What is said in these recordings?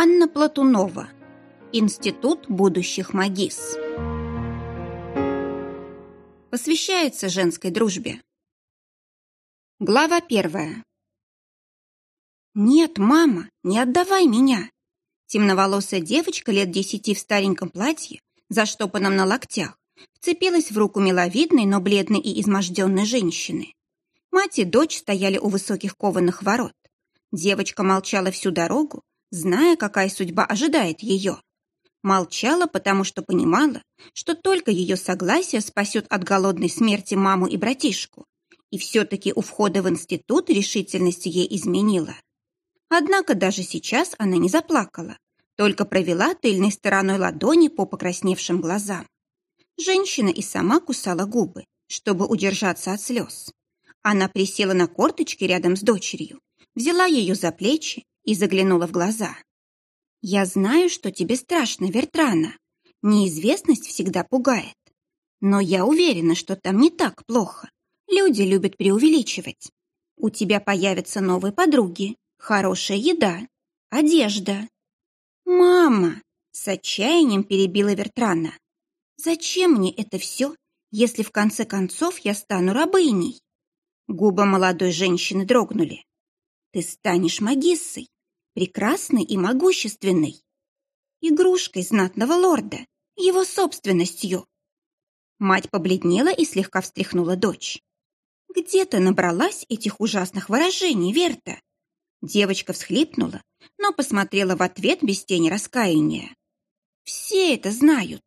Анна Платунова. Институт будущих магис. Посвящается женской дружбе. Глава первая. «Нет, мама, не отдавай меня!» Темноволосая девочка лет десяти в стареньком платье, заштопанном на локтях, вцепилась в руку миловидной, но бледной и изможденной женщины. Мать и дочь стояли у высоких кованых ворот. Девочка молчала всю дорогу, зная, какая судьба ожидает ее. Молчала, потому что понимала, что только ее согласие спасет от голодной смерти маму и братишку. И все-таки у входа в институт решительность ей изменила. Однако даже сейчас она не заплакала, только провела тыльной стороной ладони по покрасневшим глазам. Женщина и сама кусала губы, чтобы удержаться от слез. Она присела на корточки рядом с дочерью, взяла ее за плечи и заглянула в глаза. «Я знаю, что тебе страшно, Вертрана. Неизвестность всегда пугает. Но я уверена, что там не так плохо. Люди любят преувеличивать. У тебя появятся новые подруги, хорошая еда, одежда». «Мама!» — с отчаянием перебила Вертрана. «Зачем мне это все, если в конце концов я стану рабыней?» Губы молодой женщины дрогнули. «Ты станешь магиссой, прекрасный и могущественный. Игрушкой знатного лорда, его собственностью. Мать побледнела и слегка встряхнула дочь. «Где ты набралась этих ужасных выражений, Верта?» Девочка всхлипнула, но посмотрела в ответ без тени раскаяния. «Все это знают».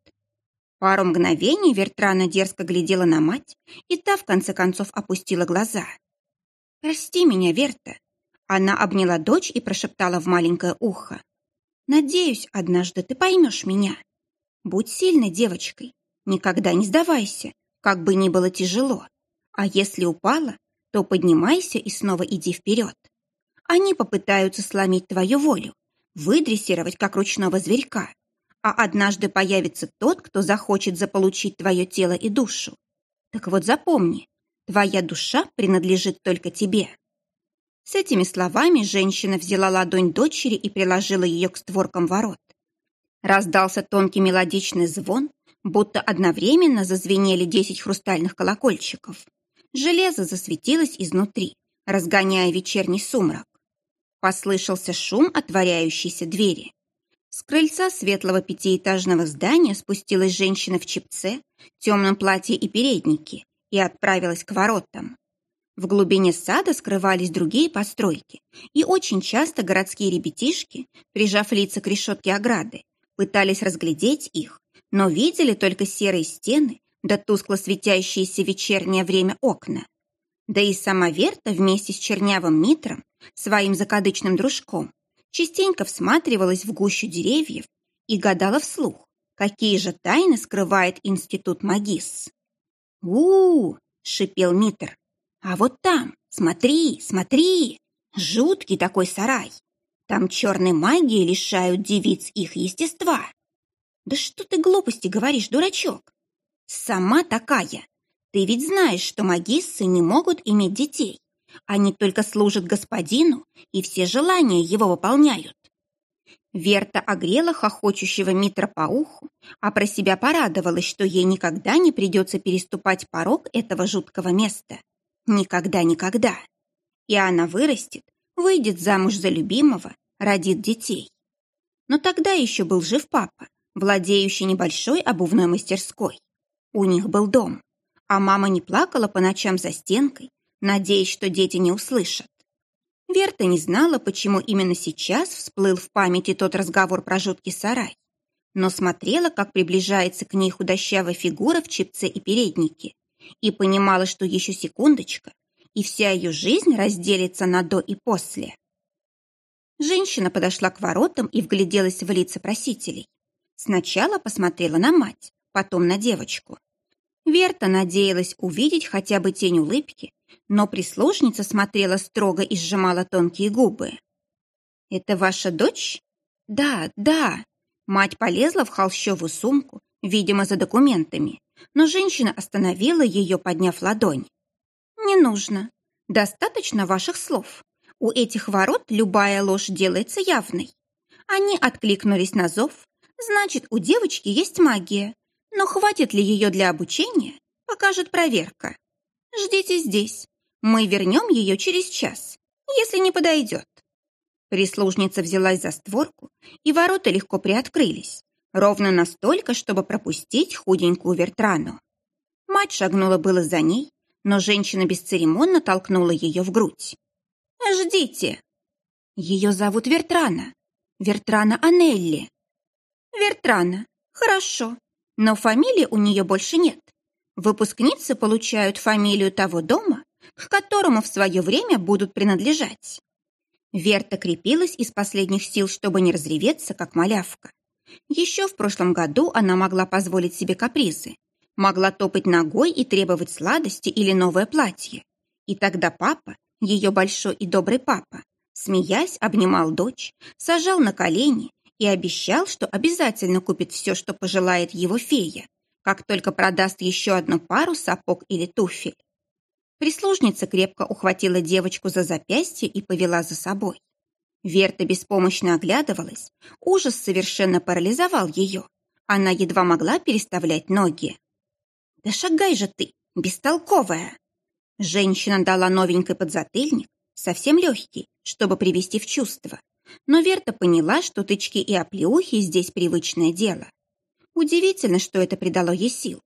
Пару мгновений Вертрана дерзко глядела на мать, и та в конце концов опустила глаза. «Прости меня, Верта, она обняла дочь и прошептала в маленькое ухо. «Надеюсь, однажды ты поймешь меня. Будь сильной девочкой, никогда не сдавайся, как бы ни было тяжело. А если упала, то поднимайся и снова иди вперед. Они попытаются сломить твою волю, выдрессировать, как ручного зверька, а однажды появится тот, кто захочет заполучить твое тело и душу. Так вот запомни, твоя душа принадлежит только тебе. С этими словами женщина взяла ладонь дочери и приложила ее к створкам ворот. Раздался тонкий мелодичный звон, будто одновременно зазвенели десять хрустальных колокольчиков. Железо засветилось изнутри, разгоняя вечерний сумрак. Послышался шум отворяющейся двери. С крыльца светлого пятиэтажного здания спустилась женщина в чипце, темном платье и переднике и отправилась к воротам. В глубине сада скрывались другие постройки, и очень часто городские ребятишки, прижав лица к решетке ограды, пытались разглядеть их, но видели только серые стены да тускло светящиеся вечернее время окна. Да и сама Верта вместе с чернявым Митром, своим закадычным дружком, частенько всматривалась в гущу деревьев и гадала вслух, какие же тайны скрывает институт Магис. «У-у-у!» — шипел Митр. А вот там, смотри, смотри, жуткий такой сарай. Там черной магии лишают девиц их естества. Да что ты глупости говоришь, дурачок? Сама такая. Ты ведь знаешь, что магиссы не могут иметь детей. Они только служат господину и все желания его выполняют. Верта огрела хохочущего Митра по уху, а про себя порадовалась, что ей никогда не придется переступать порог этого жуткого места. Никогда-никогда. И она вырастет, выйдет замуж за любимого, родит детей. Но тогда еще был жив папа, владеющий небольшой обувной мастерской. У них был дом, а мама не плакала по ночам за стенкой, надеясь, что дети не услышат. Верта не знала, почему именно сейчас всплыл в памяти тот разговор про жуткий сарай, но смотрела, как приближается к ней худощавая фигура в чипце и переднике, и понимала, что еще секундочка, и вся ее жизнь разделится на «до» и «после». Женщина подошла к воротам и вгляделась в лица просителей. Сначала посмотрела на мать, потом на девочку. Верта надеялась увидеть хотя бы тень улыбки, но прислужница смотрела строго и сжимала тонкие губы. «Это ваша дочь?» «Да, да». Мать полезла в холщовую сумку, видимо, за документами, но женщина остановила ее, подняв ладонь. «Не нужно. Достаточно ваших слов. У этих ворот любая ложь делается явной. Они откликнулись на зов, значит, у девочки есть магия, но хватит ли ее для обучения, покажет проверка. Ждите здесь, мы вернем ее через час, если не подойдет. Прислужница взялась за створку, и ворота легко приоткрылись, ровно настолько, чтобы пропустить худенькую Вертрану. Мать шагнула было за ней, но женщина бесцеремонно толкнула ее в грудь. «Ждите!» «Ее зовут Вертрана. Вертрана Анелли». «Вертрана. Хорошо. Но фамилии у нее больше нет. Выпускницы получают фамилию того дома, к которому в свое время будут принадлежать». Верта крепилась из последних сил, чтобы не разреветься, как малявка. Еще в прошлом году она могла позволить себе капризы, могла топать ногой и требовать сладости или новое платье. И тогда папа, ее большой и добрый папа, смеясь, обнимал дочь, сажал на колени и обещал, что обязательно купит все, что пожелает его фея, как только продаст еще одну пару сапог или туфель. Прислужница крепко ухватила девочку за запястье и повела за собой. Верта беспомощно оглядывалась, ужас совершенно парализовал ее. Она едва могла переставлять ноги. «Да шагай же ты, бестолковая!» Женщина дала новенький подзатыльник, совсем легкий, чтобы привести в чувство. Но Верта поняла, что тычки и оплеухи здесь привычное дело. Удивительно, что это придало ей сил.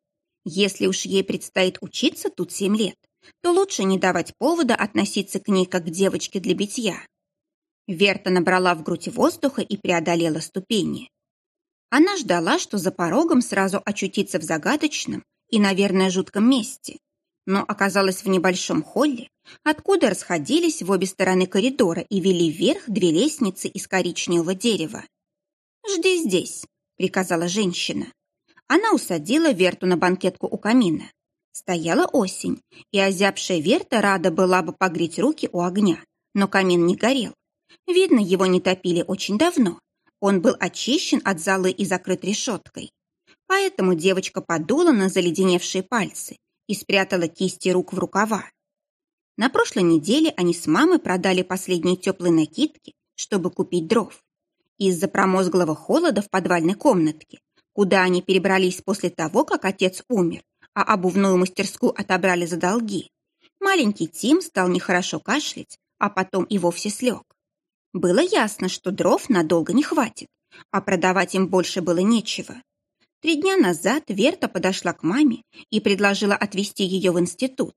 Если уж ей предстоит учиться тут семь лет, то лучше не давать повода относиться к ней как к девочке для битья. Верта набрала в грудь воздуха и преодолела ступени. Она ждала, что за порогом сразу очутится в загадочном и, наверное, жутком месте, но оказалась в небольшом холле, откуда расходились в обе стороны коридора и вели вверх две лестницы из коричневого дерева. «Жди здесь», — приказала женщина. Она усадила Верту на банкетку у камина. Стояла осень, и озябшая Верта рада была бы погреть руки у огня, но камин не горел. Видно, его не топили очень давно. Он был очищен от золы и закрыт решеткой. Поэтому девочка подула на заледеневшие пальцы и спрятала кисти рук в рукава. На прошлой неделе они с мамой продали последние теплые накидки, чтобы купить дров. Из-за промозглого холода в подвальной комнатке, куда они перебрались после того, как отец умер, а обувную мастерскую отобрали за долги, маленький Тим стал нехорошо кашлять, а потом и вовсе слег. Было ясно, что дров надолго не хватит, а продавать им больше было нечего. Три дня назад Верта подошла к маме и предложила отвезти ее в институт.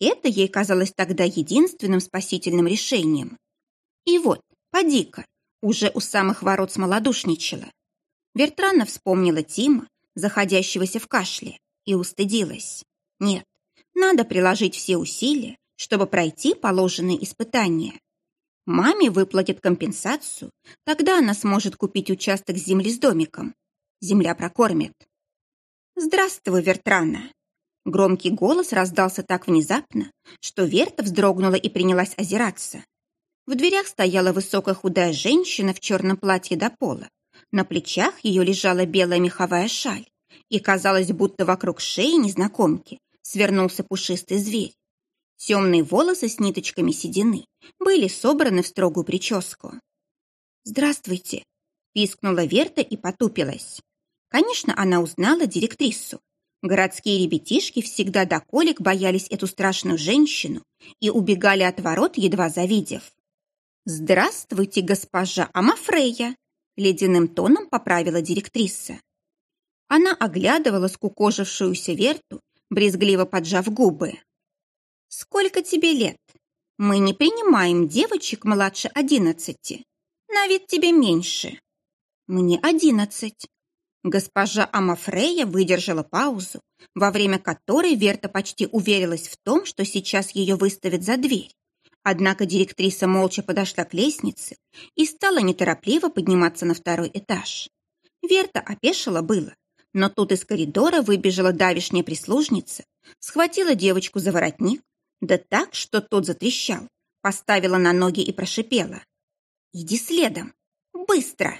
Это ей казалось тогда единственным спасительным решением. И вот, поди-ка, уже у самых ворот смолодушничала. Вертрана вспомнила Тима, заходящегося в кашле, и устыдилась. Нет, надо приложить все усилия, чтобы пройти положенные испытания. Маме выплатят компенсацию, тогда она сможет купить участок земли с домиком. Земля прокормит. «Здравствуй, Вертрана!» Громкий голос раздался так внезапно, что Верта вздрогнула и принялась озираться. В дверях стояла высокая худая женщина в черном платье до пола. На плечах ее лежала белая меховая шаль, и казалось, будто вокруг шеи незнакомки свернулся пушистый зверь. Темные волосы с ниточками седины были собраны в строгую прическу. «Здравствуйте!» – пискнула Верта и потупилась. Конечно, она узнала директрису. Городские ребятишки всегда до колик боялись эту страшную женщину и убегали от ворот, едва завидев. «Здравствуйте, госпожа Амафрея!» – ледяным тоном поправила директриса. Она оглядывала скукожившуюся Верту, брезгливо поджав губы. «Сколько тебе лет? Мы не принимаем девочек младше одиннадцати. На вид тебе меньше». «Мне одиннадцать». Госпожа Амафрея выдержала паузу, во время которой Верта почти уверилась в том, что сейчас ее выставят за дверь. Однако директриса молча подошла к лестнице и стала неторопливо подниматься на второй этаж. Верта опешила было, но тут из коридора выбежала давишняя прислужница, схватила девочку за воротник, да так, что тот затрещал, поставила на ноги и прошипела. «Иди следом! Быстро!»